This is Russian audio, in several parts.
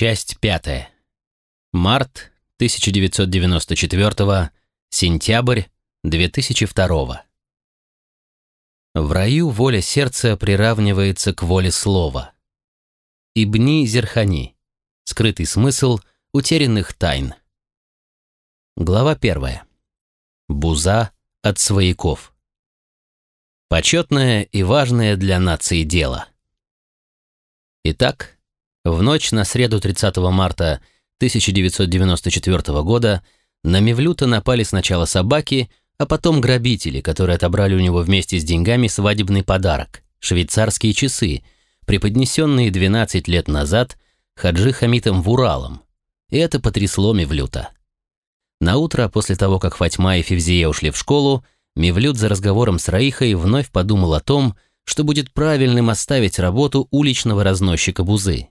Часть пятая. Март 1994, сентябрь 2002. В раю воля сердца приравнивается к воле слова. Ибни Зерхани. Скрытый смысл утерянных тайн. Глава первая. Буза от свояков. Почетное и важное для нации дело. Итак, в ночь на среду 30 марта 1994 года на Мевлюта напали сначала собаки, а потом грабители, которые отобрали у него вместе с деньгами свадебный подарок – швейцарские часы, преподнесенные 12 лет назад Хаджи Хамитом Вуралом. И это потрясло Мевлюта. На утро после того, как Фатьма и Февзия ушли в школу, Мевлют за разговором с Раихой вновь подумал о том, что будет правильным оставить работу уличного разносчика бузы.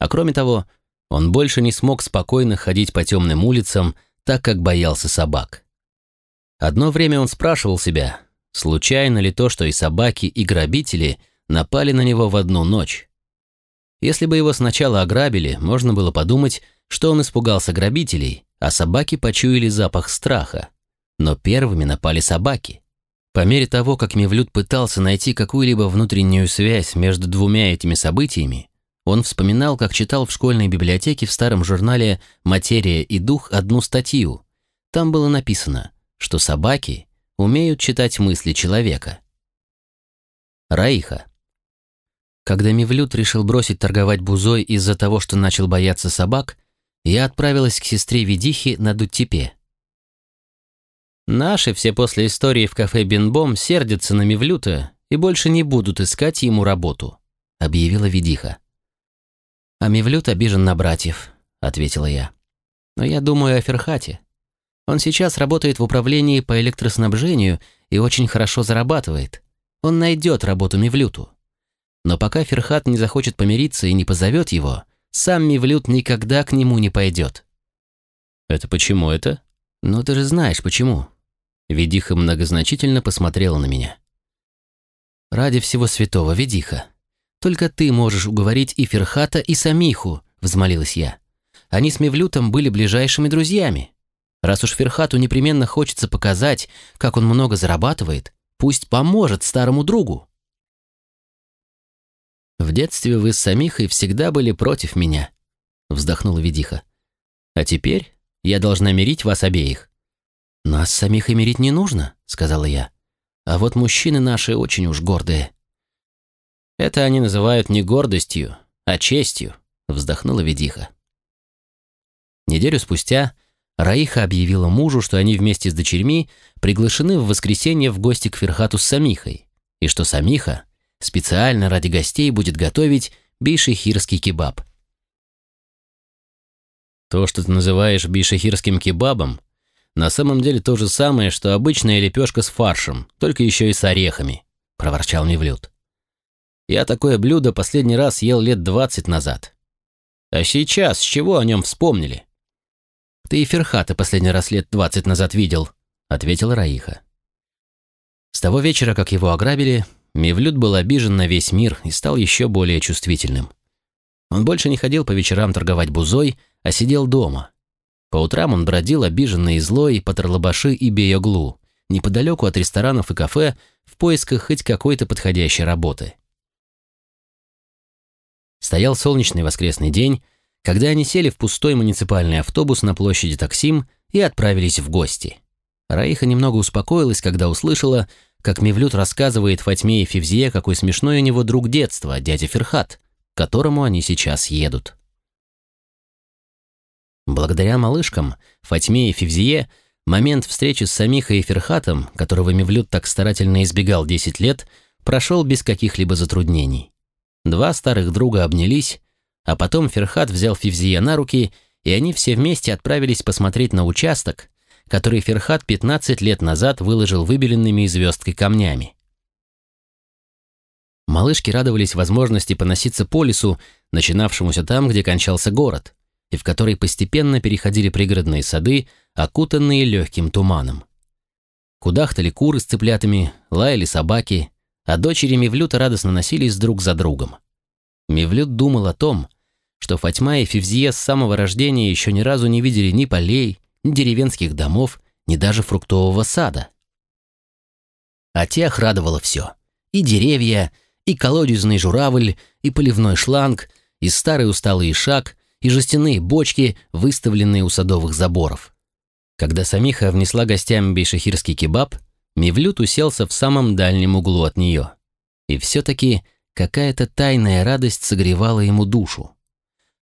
А кроме того, он больше не смог спокойно ходить по темным улицам, так как боялся собак. Одно время он спрашивал себя, случайно ли то, что и собаки, и грабители напали на него в одну ночь. Если бы его сначала ограбили, можно было подумать, что он испугался грабителей, а собаки почуяли запах страха. Но первыми напали собаки. По мере того, как Мевлюд пытался найти какую-либо внутреннюю связь между двумя этими событиями, он вспоминал, как читал в школьной библиотеке в старом журнале «Материя и дух» одну статью. Там было написано, что собаки умеют читать мысли человека. Раиха. Когда Мивлют решил бросить торговать бузой из-за того, что начал бояться собак, я отправилась к сестре Ведихи на Дуттепе. Наши все после истории в кафе Бенбом сердятся на Мивлюта и больше не будут искать ему работу, объявила Ведиха. «А Мевлют обижен на братьев», — ответила я. «Но я думаю о Ферхате. Он сейчас работает в управлении по электроснабжению и очень хорошо зарабатывает. Он найдет работу Мевлюту. Но пока Ферхат не захочет помириться и не позовет его, сам Мевлют никогда к нему не пойдет». «Это почему это?» «Ну ты же знаешь, почему». Ведиха многозначительно посмотрела на меня. «Ради всего святого, Ведиха, только ты можешь уговорить и Ферхата, и Самиху», — взмолилась я. «Они с Мевлютом были ближайшими друзьями. Раз уж Ферхату непременно хочется показать, как он много зарабатывает, пусть поможет старому другу». «В детстве вы с Самихой всегда были против меня», — вздохнула Ведиха. «А теперь я должна мирить вас обеих». «Нас самих и мирить не нужно», — сказала я. «А вот мужчины наши очень уж гордые». Это они называют не гордостью, а честью, вздохнула Ведиха. Неделю спустя Раиха объявила мужу, что они вместе с дочерьми приглашены в воскресенье в гости к Ферхату с Самихой, и что Самиха специально ради гостей будет готовить бишехирский кебаб. То, что ты называешь бишехирским кебабом, на самом деле то же самое, что обычная лепешка с фаршем, только еще и с орехами, проворчал Мивлют. Я такое блюдо последний раз ел лет двадцать назад. А сейчас с чего о нем вспомнили? Ты и Ферхата последний раз лет двадцать назад видел, ответила Раиха. С того вечера, как его ограбили, Мевлюд был обижен на весь мир и стал еще более чувствительным. Он больше не ходил по вечерам торговать бузой, а сидел дома. По утрам он бродил обиженный и злой по Тарлабаши и Беоглу, неподалеку от ресторанов и кафе, в поисках хоть какой-то подходящей работы. Стоял солнечный воскресный день, когда они сели в пустой муниципальный автобус на площади Таксим и отправились в гости. Раиха немного успокоилась, когда услышала, как Мевлют рассказывает Фатьме и Февзие, какой смешной у него друг детства, дядя Ферхат, к которому они сейчас едут. Благодаря малышкам, Фатьме и Февзие, момент встречи с Самихой и Ферхатом, которого Мевлют так старательно избегал 10 лет, прошел без каких-либо затруднений. Два старых друга обнялись, а потом Ферхат взял Фивзия на руки, и они все вместе отправились посмотреть на участок, который Ферхат 15 лет назад выложил выбеленными звездкой камнями. Малышки радовались возможности поноситься по лесу, начинавшемуся там, где кончался город, и в который постепенно переходили пригородные сады, окутанные легким туманом. Кудахтали куры с цыплятами, лаяли собаки, а дочери Мевлюта радостно носились друг за другом. Мевлют думал о том, что Фатьма и Февзия с самого рождения еще ни разу не видели ни полей, ни деревенских домов, ни даже фруктового сада. А тех радовало все. И деревья, и колодезный журавль, и поливной шланг, и старый усталый шаг, и жестяные бочки, выставленные у садовых заборов. Когда Самиха внесла гостям бейшахирский кебаб, Мивлют уселся в самом дальнем углу от нее. И все-таки какая-то тайная радость согревала ему душу.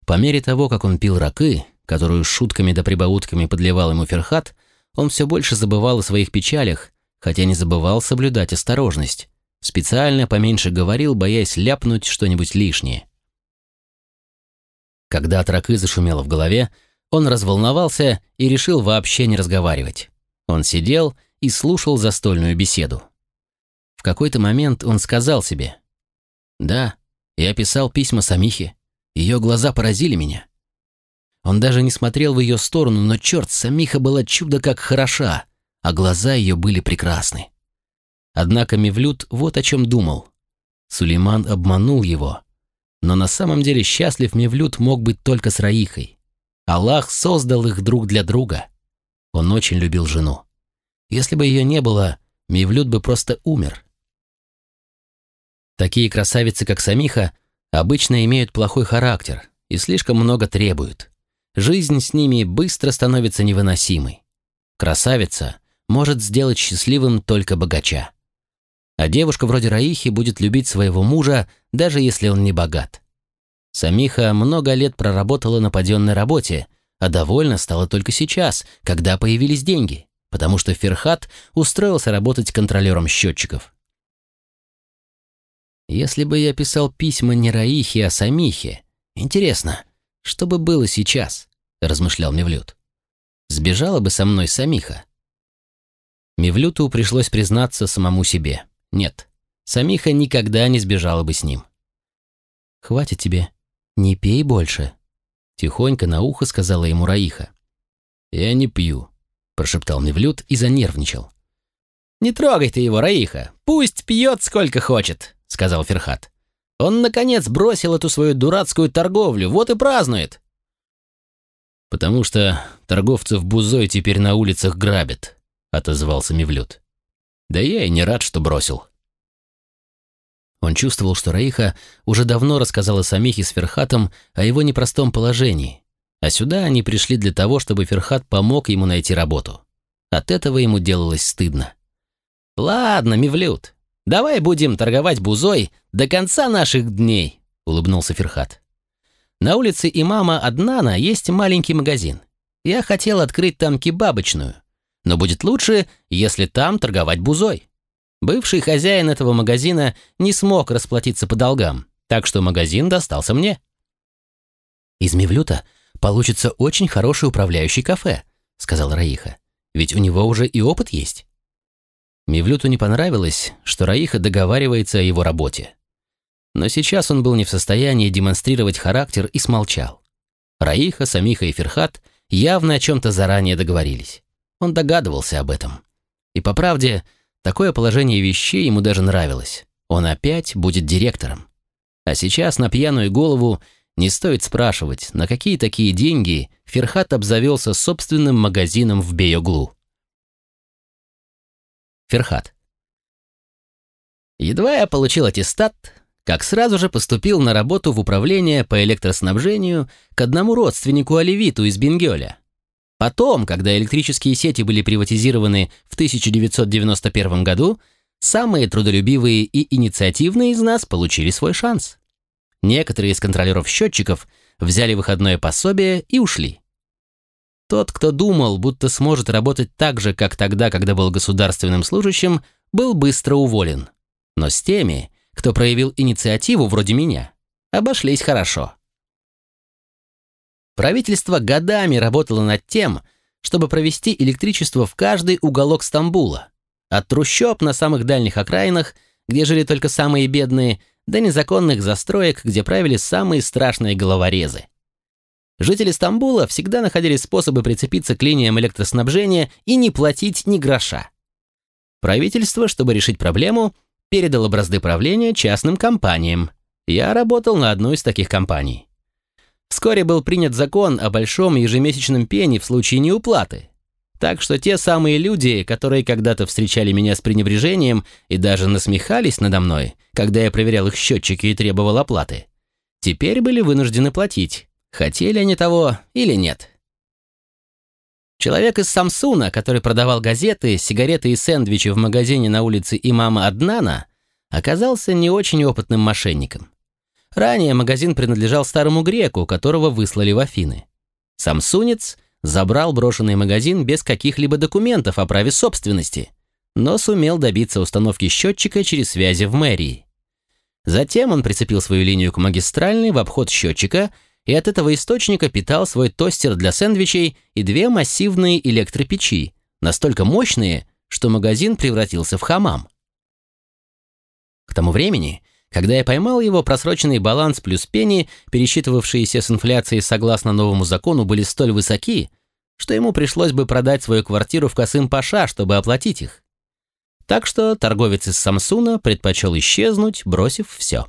По мере того, как он пил ракы, которую шутками да прибаутками подливал ему Ферхат, он все больше забывал о своих печалях, хотя не забывал соблюдать осторожность. Специально поменьше говорил, боясь ляпнуть что-нибудь лишнее. Когда от ракы зашумело в голове, он разволновался и решил вообще не разговаривать. Он сидел и слушал застольную беседу. В какой-то момент он сказал себе, «Да, я писал письма Самихе, ее глаза поразили меня». Он даже не смотрел в ее сторону, но черт, Самиха была чудо как хороша, а глаза ее были прекрасны. Однако Мевлюд вот о чем думал. Сулейман обманул его. Но на самом деле счастлив Мевлюд мог быть только с Раихой. Аллах создал их друг для друга. Он очень любил жену. Если бы ее не было, Мевлюд бы просто умер. Такие красавицы, как Самиха, обычно имеют плохой характер и слишком много требуют. Жизнь с ними быстро становится невыносимой. Красавица может сделать счастливым только богача. А девушка вроде Раихи будет любить своего мужа, даже если он не богат. Самиха много лет проработала на паденной работе, а довольна стала только сейчас, когда появились деньги, потому что Ферхат устроился работать контролером счетчиков. Если бы я писал письма не Раихе, а Самихе, интересно, что бы было сейчас, размышлял Мевлюд. Сбежала бы со мной Самиха. Мевлюту пришлось признаться самому себе. Нет, Самиха никогда не сбежала бы с ним. «Хватит тебе, не пей больше», — тихонько на ухо сказала ему Раиха. «Я не пью», — прошептал Мевлют и занервничал. «Не трогай ты его, Раиха, пусть пьет сколько хочет», — сказал Ферхат. «Он, наконец, бросил эту свою дурацкую торговлю, вот и празднует». «Потому что торговцев бузой теперь на улицах грабят», — отозвался Мевлюд. «Да я и не рад, что бросил». Он чувствовал, что Раиха уже давно рассказала Самихе с Ферхатом о его непростом положении, а сюда они пришли для того, чтобы Ферхат помог ему найти работу. От этого ему делалось стыдно. «Ладно, Мевлюд, давай будем торговать бузой до конца наших дней», — улыбнулся Ферхат. «На улице имама Аднана есть маленький магазин. Я хотел открыть там кебабочную, но будет лучше, если там торговать бузой. Бывший хозяин этого магазина не смог расплатиться по долгам, так что магазин достался мне. «Из Мевлюта получится очень хороший управляющий кафе», — сказал Раиха. «Ведь у него уже и опыт есть». Мевлюту не понравилось, что Раиха договаривается о его работе. Но сейчас он был не в состоянии демонстрировать характер и смолчал. Раиха, Самиха и Ферхат явно о чем-то заранее договорились. Он догадывался об этом. И по правде, такое положение вещей ему даже нравилось. Он опять будет директором. А сейчас на пьяную голову не стоит спрашивать, на какие такие деньги Ферхат обзавелся собственным магазином в Бейоглу. Ферхат. Едва я получил аттестат, как сразу же поступил на работу в управление по электроснабжению к одному родственнику Оливиту из Бенгёля. Потом, когда электрические сети были приватизированы в 1991 году, самые трудолюбивые и инициативные из нас получили свой шанс. Некоторые из контролеров счетчиков взяли выходное пособие и ушли. Тот, кто думал, будто сможет работать так же, как тогда, когда был государственным служащим, был быстро уволен. Но с теми, кто проявил инициативу вроде меня, обошлись хорошо. Правительство годами работало над тем, чтобы провести электричество в каждый уголок Стамбула. От трущоб на самых дальних окраинах, где жили только самые бедные, до незаконных застроек, где правили самые страшные головорезы. Жители Стамбула всегда находили способы прицепиться к линиям электроснабжения и не платить ни гроша. Правительство, чтобы решить проблему, передало бразды правления частным компаниям. Я работал на одной из таких компаний. Вскоре был принят закон о большом ежемесячном пене в случае неуплаты. Так что те самые люди, которые когда-то встречали меня с пренебрежением и даже насмехались надо мной, когда я проверял их счетчики и требовал оплаты, теперь были вынуждены платить, хотели они того или нет. Человек из Самсуна, который продавал газеты, сигареты и сэндвичи в магазине на улице имама Аднана, оказался не очень опытным мошенником. Ранее магазин принадлежал старому греку, которого выслали в Афины. Самсунец забрал брошенный магазин без каких-либо документов о праве собственности, но сумел добиться установки счетчика через связи в мэрии. Затем он прицепил свою линию к магистральной в обход счетчика – и от этого источника питал свой тостер для сэндвичей и две массивные электропечи, настолько мощные, что магазин превратился в хамам. К тому времени, когда я поймал его, просроченный баланс плюс пени, пересчитывавшиеся с инфляцией согласно новому закону, были столь высоки, что ему пришлось бы продать свою квартиру в Касым-Паша, чтобы оплатить их. Так что торговец из Самсуна предпочел исчезнуть, бросив все.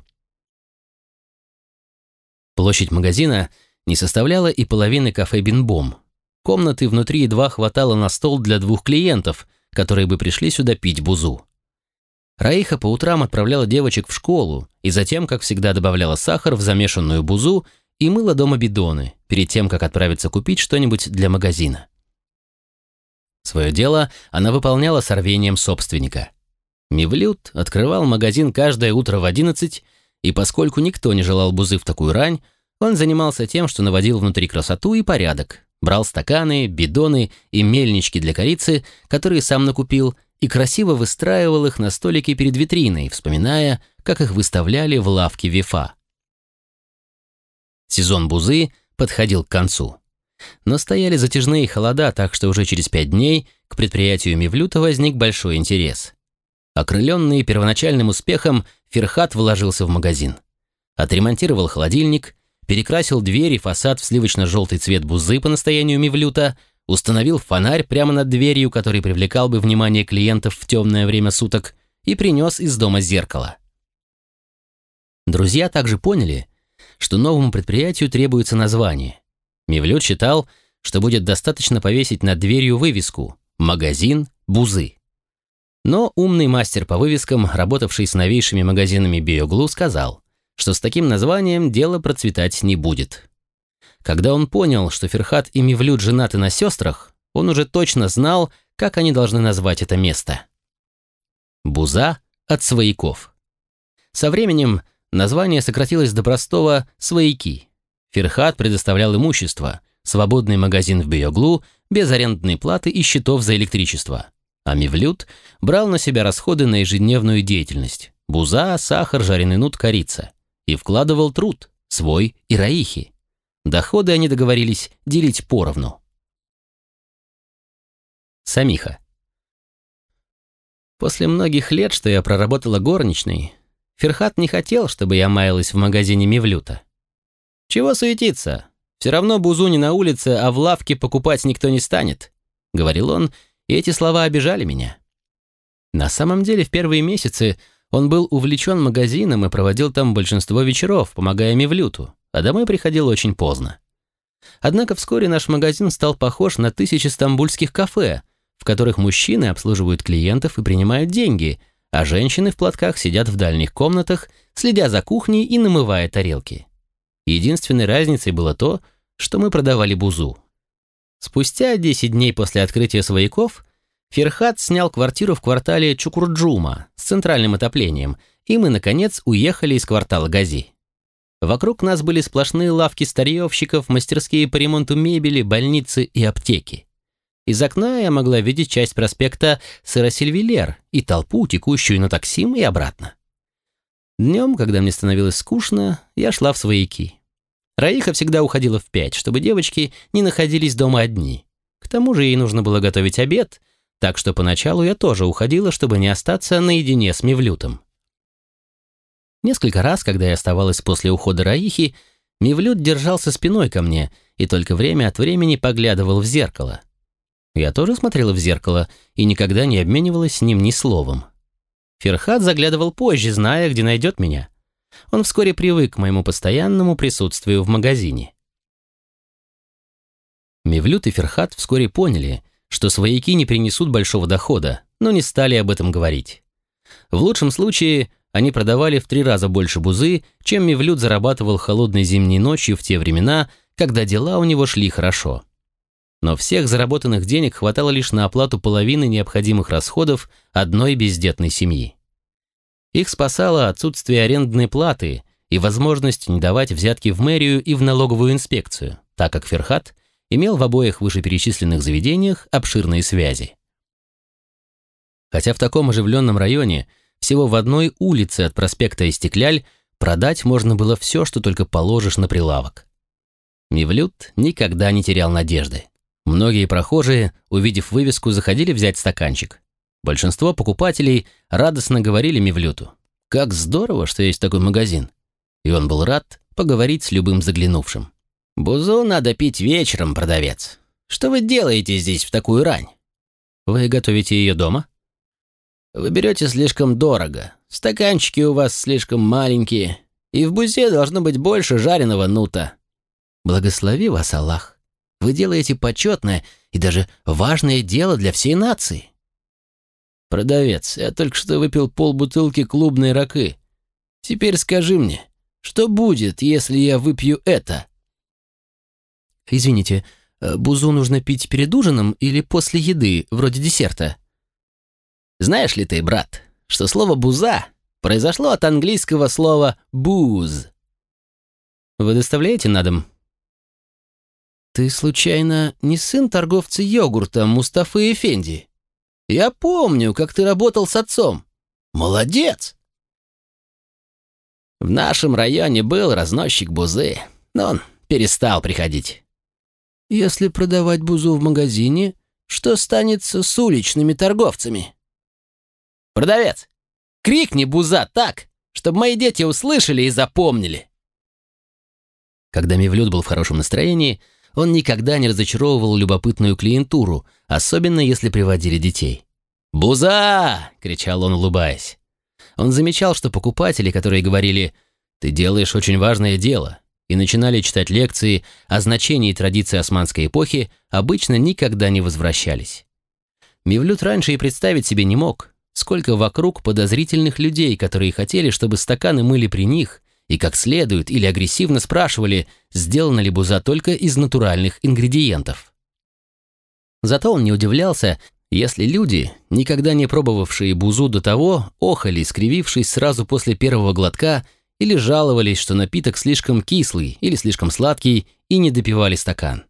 Площадь магазина не составляла и половины кафе «Бинбом». Комнаты внутри едва хватало на стол для двух клиентов, которые бы пришли сюда пить бузу. Раиха по утрам отправляла девочек в школу и затем, как всегда, добавляла сахар в замешанную бузу и мыла дома бидоны, перед тем, как отправиться купить что-нибудь для магазина. Свое дело она выполняла с рвением собственника. Мивлют открывал магазин каждое утро в одиннадцать и поскольку никто не желал бузы в такую рань, он занимался тем, что наводил внутри красоту и порядок, брал стаканы, бидоны и мельнички для корицы, которые сам накупил, и красиво выстраивал их на столике перед витриной, вспоминая, как их выставляли в лавке Вифа. Сезон бузы подходил к концу. Но стояли затяжные холода, так что уже через пять дней к предприятию Мивлюта возник большой интерес. Окрыленный первоначальным успехом, Ферхат вложился в магазин. Отремонтировал холодильник, перекрасил дверь и фасад в сливочно-желтый цвет бузы по настоянию Мивлюта, установил фонарь прямо над дверью, который привлекал бы внимание клиентов в темное время суток, и принес из дома зеркало. Друзья также поняли, что новому предприятию требуется название. Мивлют считал, что будет достаточно повесить над дверью вывеску «Магазин Бузы». Но умный мастер по вывескам, работавший с новейшими магазинами Биоглу, сказал, что с таким названием дело процветать не будет. Когда он понял, что Ферхат и Мивлют женаты на сестрах, он уже точно знал, как они должны назвать это место. Буза от свояков. Со временем название сократилось до простого «свояки». Ферхат предоставлял имущество, свободный магазин в Биоглу, без арендной платы и счетов за электричество – а Мивлют брал на себя расходы на ежедневную деятельность – буза, сахар, жареный нут, корица. И вкладывал труд, свой и Раихи. Доходы они договорились делить поровну. Самиха. После многих лет, что я проработала горничной, Ферхат не хотел, чтобы я маялась в магазине Мивлюта. «Чего суетиться? Все равно бузу не на улице, а в лавке покупать никто не станет», — говорил он, — и эти слова обижали меня. На самом деле, в первые месяцы он был увлечен магазином и проводил там большинство вечеров, помогая Мивлюту, а домой приходил очень поздно. Однако вскоре наш магазин стал похож на тысячи стамбульских кафе, в которых мужчины обслуживают клиентов и принимают деньги, а женщины в платках сидят в дальних комнатах, следя за кухней и намывая тарелки. Единственной разницей было то, что мы продавали бузу. Спустя 10 дней после открытия свояков Ферхат снял квартиру в квартале Чукурджума с центральным отоплением, и мы, наконец, уехали из квартала Гази. Вокруг нас были сплошные лавки старьевщиков, мастерские по ремонту мебели, больницы и аптеки. Из окна я могла видеть часть проспекта Сыросильвилер и толпу, текущую на таксим и обратно. Днем, когда мне становилось скучно, я шла в свояки. Раиха всегда уходила в пять, чтобы девочки не находились дома одни. К тому же ей нужно было готовить обед, так что поначалу я тоже уходила, чтобы не остаться наедине с Мивлютом. Несколько раз, когда я оставалась после ухода Раихи, Мивлют держался спиной ко мне и только время от времени поглядывал в зеркало. Я тоже смотрела в зеркало и никогда не обменивалась с ним ни словом. Ферхат заглядывал позже, зная, где найдет меня. Он вскоре привык к моему постоянному присутствию в магазине. Мевлют и Ферхат вскоре поняли, что свояки не принесут большого дохода, но не стали об этом говорить. В лучшем случае они продавали в три раза больше бузы, чем Мевлют зарабатывал холодной зимней ночью в те времена, когда дела у него шли хорошо. Но всех заработанных денег хватало лишь на оплату половины необходимых расходов одной бездетной семьи. Их спасало отсутствие арендной платы и возможность не давать взятки в мэрию и в налоговую инспекцию, так как Ферхат имел в обоих вышеперечисленных заведениях обширные связи. Хотя в таком оживленном районе, всего в одной улице от проспекта Истекляль, продать можно было все, что только положишь на прилавок. Мивлют никогда не терял надежды. Многие прохожие, увидев вывеску, заходили взять стаканчик. Большинство покупателей радостно говорили Мивлюту. «Как здорово, что есть такой магазин!» И он был рад поговорить с любым заглянувшим. «Бузу надо пить вечером, продавец. Что вы делаете здесь в такую рань?» «Вы готовите ее дома?» «Вы берете слишком дорого. Стаканчики у вас слишком маленькие. И в бузе должно быть больше жареного нута». «Благослови вас, Аллах. Вы делаете почетное и даже важное дело для всей нации». «Продавец, я только что выпил полбутылки клубной ракы. Теперь скажи мне, что будет, если я выпью это?» «Извините, э, бузу нужно пить перед ужином или после еды, вроде десерта?» «Знаешь ли ты, брат, что слово «буза» произошло от английского слова «буз»?» «Вы доставляете на дом?» «Ты, случайно, не сын торговца йогурта Мустафы Эфенди?» Я помню, как ты работал с отцом. Молодец!» В нашем районе был разносчик бузы, но он перестал приходить. «Если продавать бузу в магазине, что станется с уличными торговцами?» «Продавец, крикни буза так, чтобы мои дети услышали и запомнили!» Когда Мевлюд был в хорошем настроении, он никогда не разочаровывал любопытную клиентуру, особенно если приводили детей. «Буза!» — кричал он, улыбаясь. Он замечал, что покупатели, которые говорили «ты делаешь очень важное дело», и начинали читать лекции о значении традиций османской эпохи, обычно никогда не возвращались. Мивлют раньше и представить себе не мог, сколько вокруг подозрительных людей, которые хотели, чтобы стаканы мыли при них, и как следует или агрессивно спрашивали, сделана ли буза только из натуральных ингредиентов. Зато он не удивлялся, если люди, никогда не пробовавшие бузу до того, охали, скривившись сразу после первого глотка, или жаловались, что напиток слишком кислый или слишком сладкий, и не допивали стакан.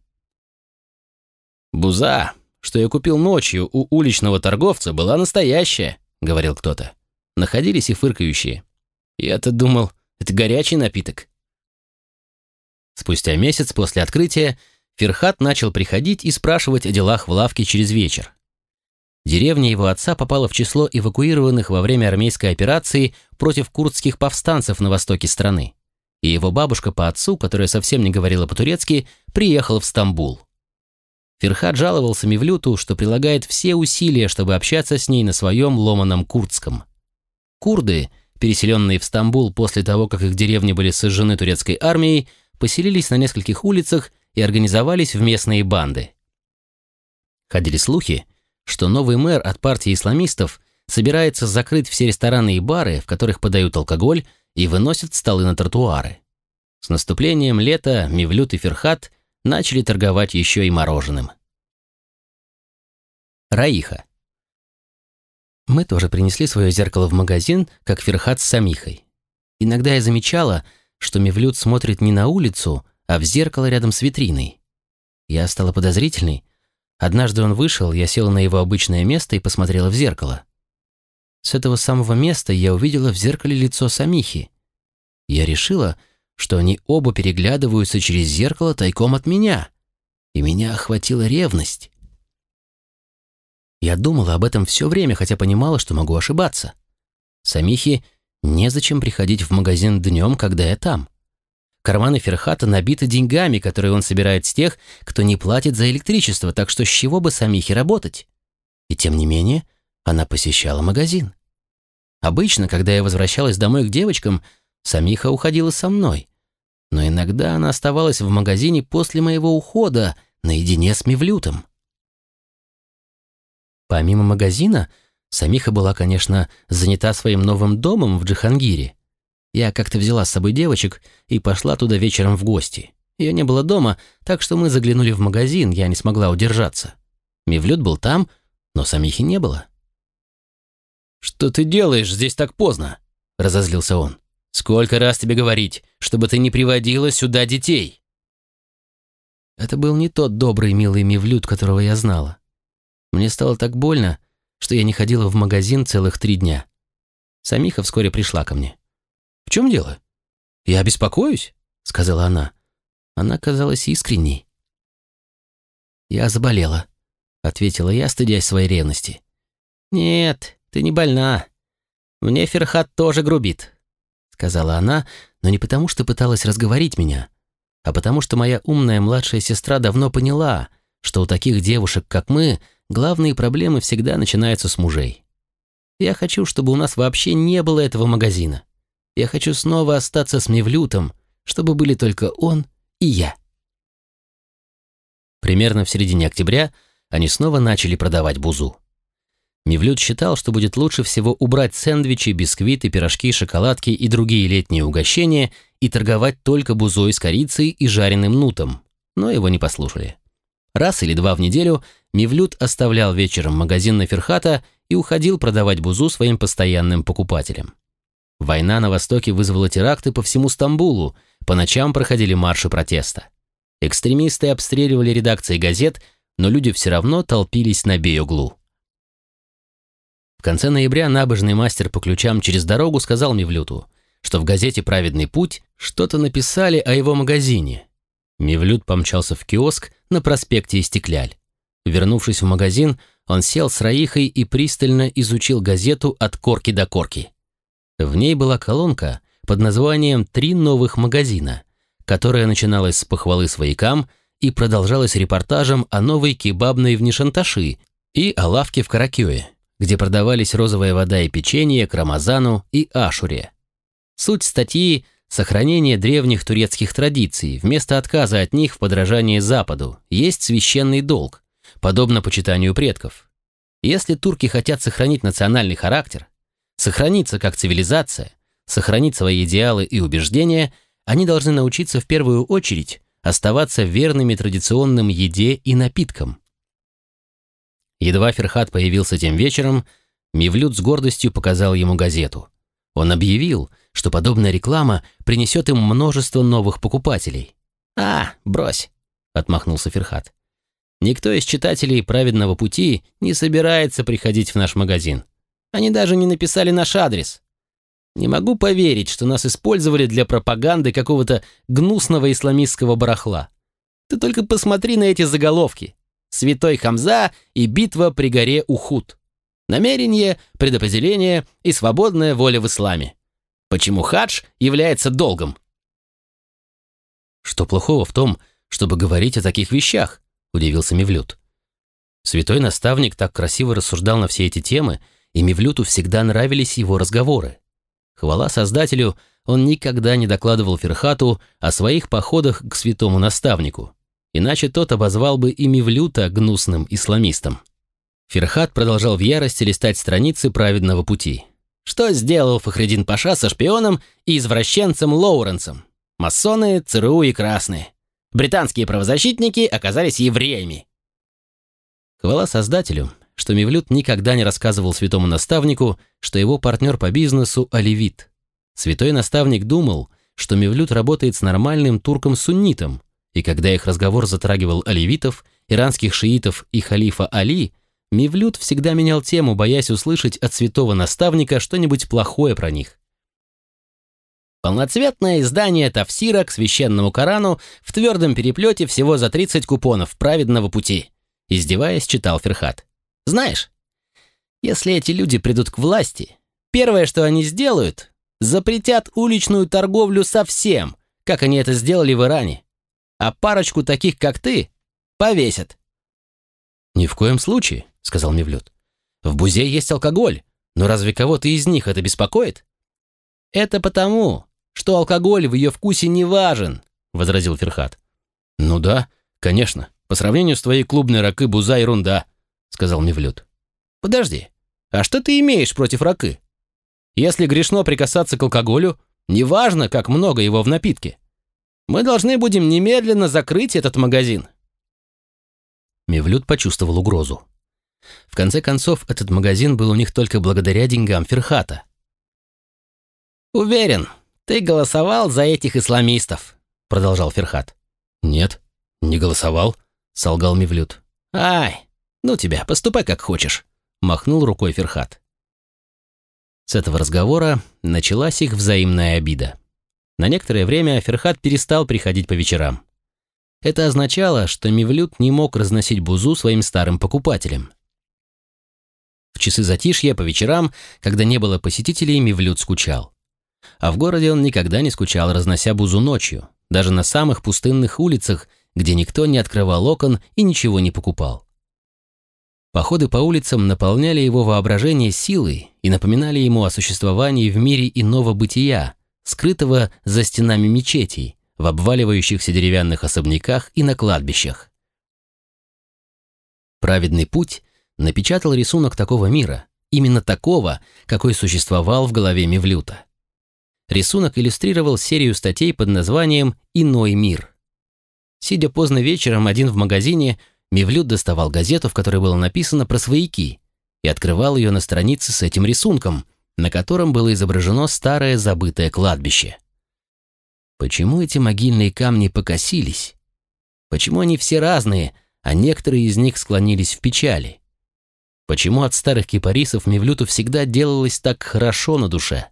«Буза, что я купил ночью у уличного торговца, была настоящая», — говорил кто-то. Находились и фыркающие. Я-то думал, это горячий напиток. Спустя месяц после открытия Ферхат начал приходить и спрашивать о делах в лавке через вечер. Деревня его отца попала в число эвакуированных во время армейской операции против курдских повстанцев на востоке страны. И его бабушка по отцу, которая совсем не говорила по-турецки, приехала в Стамбул. Ферхат жаловался Мевлюту, что прилагает все усилия, чтобы общаться с ней на своем ломаном курдском. Курды – переселенные в Стамбул после того, как их деревни были сожжены турецкой армией, поселились на нескольких улицах и организовались в местные банды. Ходили слухи, что новый мэр от партии исламистов собирается закрыть все рестораны и бары, в которых подают алкоголь, и выносят столы на тротуары. С наступлением лета Мивлют и Ферхат начали торговать еще и мороженым. Раиха. Мы тоже принесли свое зеркало в магазин, как Ферхат с Самихой. Иногда я замечала, что Мевлюд смотрит не на улицу, а в зеркало рядом с витриной. Я стала подозрительной. Однажды он вышел, я села на его обычное место и посмотрела в зеркало. С этого самого места я увидела в зеркале лицо Самихи. Я решила, что они оба переглядываются через зеркало тайком от меня. И меня охватила ревность. Я думала об этом все время, хотя понимала, что могу ошибаться. Самихе незачем приходить в магазин днем, когда я там. Карманы Ферхата набиты деньгами, которые он собирает с тех, кто не платит за электричество, так что с чего бы Самихе работать? И тем не менее, она посещала магазин. Обычно, когда я возвращалась домой к девочкам, Самиха уходила со мной. Но иногда она оставалась в магазине после моего ухода, наедине с Мевлютом. Помимо магазина, Самиха была, конечно, занята своим новым домом в Джихангире. Я как-то взяла с собой девочек и пошла туда вечером в гости. Ее не было дома, так что мы заглянули в магазин, я не смогла удержаться. Мевлюд был там, но Самихи не было. «Что ты делаешь здесь так поздно?» — разозлился он. «Сколько раз тебе говорить, чтобы ты не приводила сюда детей?» Это был не тот добрый, милый Мевлюд, которого я знала. Мне стало так больно, что я не ходила в магазин целых три дня. Самиха вскоре пришла ко мне. «В чем дело?» «Я беспокоюсь», — сказала она. Она казалась искренней. «Я заболела», — ответила я, стыдясь своей ревности. «Нет, ты не больна. Мне Ферхат тоже грубит», — сказала она, но не потому, что пыталась разговорить меня, а потому что моя умная младшая сестра давно поняла, что у таких девушек, как мы, главные проблемы всегда начинаются с мужей. Я хочу, чтобы у нас вообще не было этого магазина. Я хочу снова остаться с Мевлютом, чтобы были только он и я. Примерно в середине октября они снова начали продавать бузу. Мевлюд считал, что будет лучше всего убрать сэндвичи, бисквиты, пирожки, шоколадки и другие летние угощения и торговать только бузой с корицей и жареным нутом, но его не послушали. Раз или два в неделю Мевлюд оставлял вечером магазин на Ферхата и уходил продавать бузу своим постоянным покупателям. Война на Востоке вызвала теракты по всему Стамбулу, по ночам проходили марши протеста. Экстремисты обстреливали редакции газет, но люди все равно толпились на Бей-Углу. В конце ноября набожный мастер по ключам через дорогу сказал Мевлюту, что в газете «Праведный путь» что-то написали о его магазине. Мевлют помчался в киоск на проспекте Истекляль. Вернувшись в магазин, он сел с Раихой и пристально изучил газету от корки до корки. В ней была колонка под названием «Три новых магазина», которая начиналась с похвалы своякам и продолжалась репортажем о новой кебабной в Нишанташи и о лавке в Каракёе, где продавались розовая вода и печенье к Рамазану и Ашуре. Суть статьи – сохранение древних турецких традиций, вместо отказа от них в подражании Западу, есть священный долг, подобно почитанию предков. Если турки хотят сохранить национальный характер, сохраниться как цивилизация, сохранить свои идеалы и убеждения, они должны научиться в первую очередь оставаться верными традиционным еде и напиткам, Едва Ферхат появился тем вечером, Мивлют с гордостью показал ему газету. Он объявил, что подобная реклама принесет им множество новых покупателей. «А, брось», — отмахнулся Ферхат. «Никто из читателей «Праведного пути» не собирается приходить в наш магазин. Они даже не написали наш адрес. Не могу поверить, что нас использовали для пропаганды какого-то гнусного исламистского барахла. Ты только посмотри на эти заголовки. Святой Хамза и битва при горе Ухуд. Намерение, предопределение и свободная воля в исламе. Почему хадж является долгом? Что плохого в том, чтобы говорить о таких вещах? Удивился Мевлют. Святой наставник так красиво рассуждал на все эти темы, и Мевлюту всегда нравились его разговоры. Хвала Создателю, он никогда не докладывал Ферхату о своих походах к святому наставнику, иначе тот обозвал бы и Мивлюта гнусным исламистом. Ферхат продолжал в ярости листать страницы праведного пути. Что сделал Фахредин Паша со шпионом и извращенцем Лоуренсом? Масоны, ЦРУ и красные. Британские правозащитники оказались евреями. Хвала Создателю, что Мивлют никогда не рассказывал святому наставнику, что его партнер по бизнесу – оливит. Святой наставник думал, что Мивлют работает с нормальным турком-суннитом, и когда их разговор затрагивал оливитов, иранских шиитов и халифа Али, Мивлют всегда менял тему, боясь услышать от святого наставника что-нибудь плохое про них. Полноцветное издание Тавсира к священному Корану в твердом переплете всего за 30 купонов праведного пути. Издеваясь, читал Ферхат. Знаешь, если эти люди придут к власти, первое, что они сделают, запретят уличную торговлю совсем, как они это сделали в Иране а парочку таких, как ты, повесят». «Ни в коем случае», — сказал Мевлюд. «В Бузе есть алкоголь, но разве кого-то из них это беспокоит?» «Это потому, что алкоголь в ее вкусе не важен», — возразил Ферхат. «Ну да, конечно», — По сравнению с твоей клубной ракы буза ерунда», — сказал Мевлюд. «Подожди, а что ты имеешь против ракы? Если грешно прикасаться к алкоголю, неважно, как много его в напитке. Мы должны будем немедленно закрыть этот магазин». Мевлюд почувствовал угрозу. В конце концов, этот магазин был у них только благодаря деньгам Ферхата. «Уверен, ты голосовал за этих исламистов», — продолжал Ферхат. «Нет, не голосовал», — солгал Мевлюд. «Ай, ну тебя, поступай как хочешь», — махнул рукой Ферхат. С этого разговора началась их взаимная обида. На некоторое время Ферхат перестал приходить по вечерам. Это означало, что Мевлюд не мог разносить бузу своим старым покупателям. В часы затишья по вечерам, когда не было посетителей, Мевлюд скучал. А в городе он никогда не скучал, разнося бузу ночью, даже на самых пустынных улицах, где никто не открывал окон и ничего не покупал. Походы по улицам наполняли его воображение силой и напоминали ему о существовании в мире иного бытия, скрытого за стенами мечетей, в обваливающихся деревянных особняках и на кладбищах. Праведный путь напечатал рисунок такого мира, именно такого, какой существовал в голове Мевлюта. Рисунок иллюстрировал серию статей под названием «Иной мир». Сидя поздно вечером один в магазине, Мевлюд доставал газету, в которой было написано про свояки, и открывал ее на странице с этим рисунком, на котором было изображено старое забытое кладбище. Почему эти могильные камни покосились? Почему они все разные, а некоторые из них склонились в печали? Почему от старых кипарисов Мевлюту всегда делалось так хорошо на душе?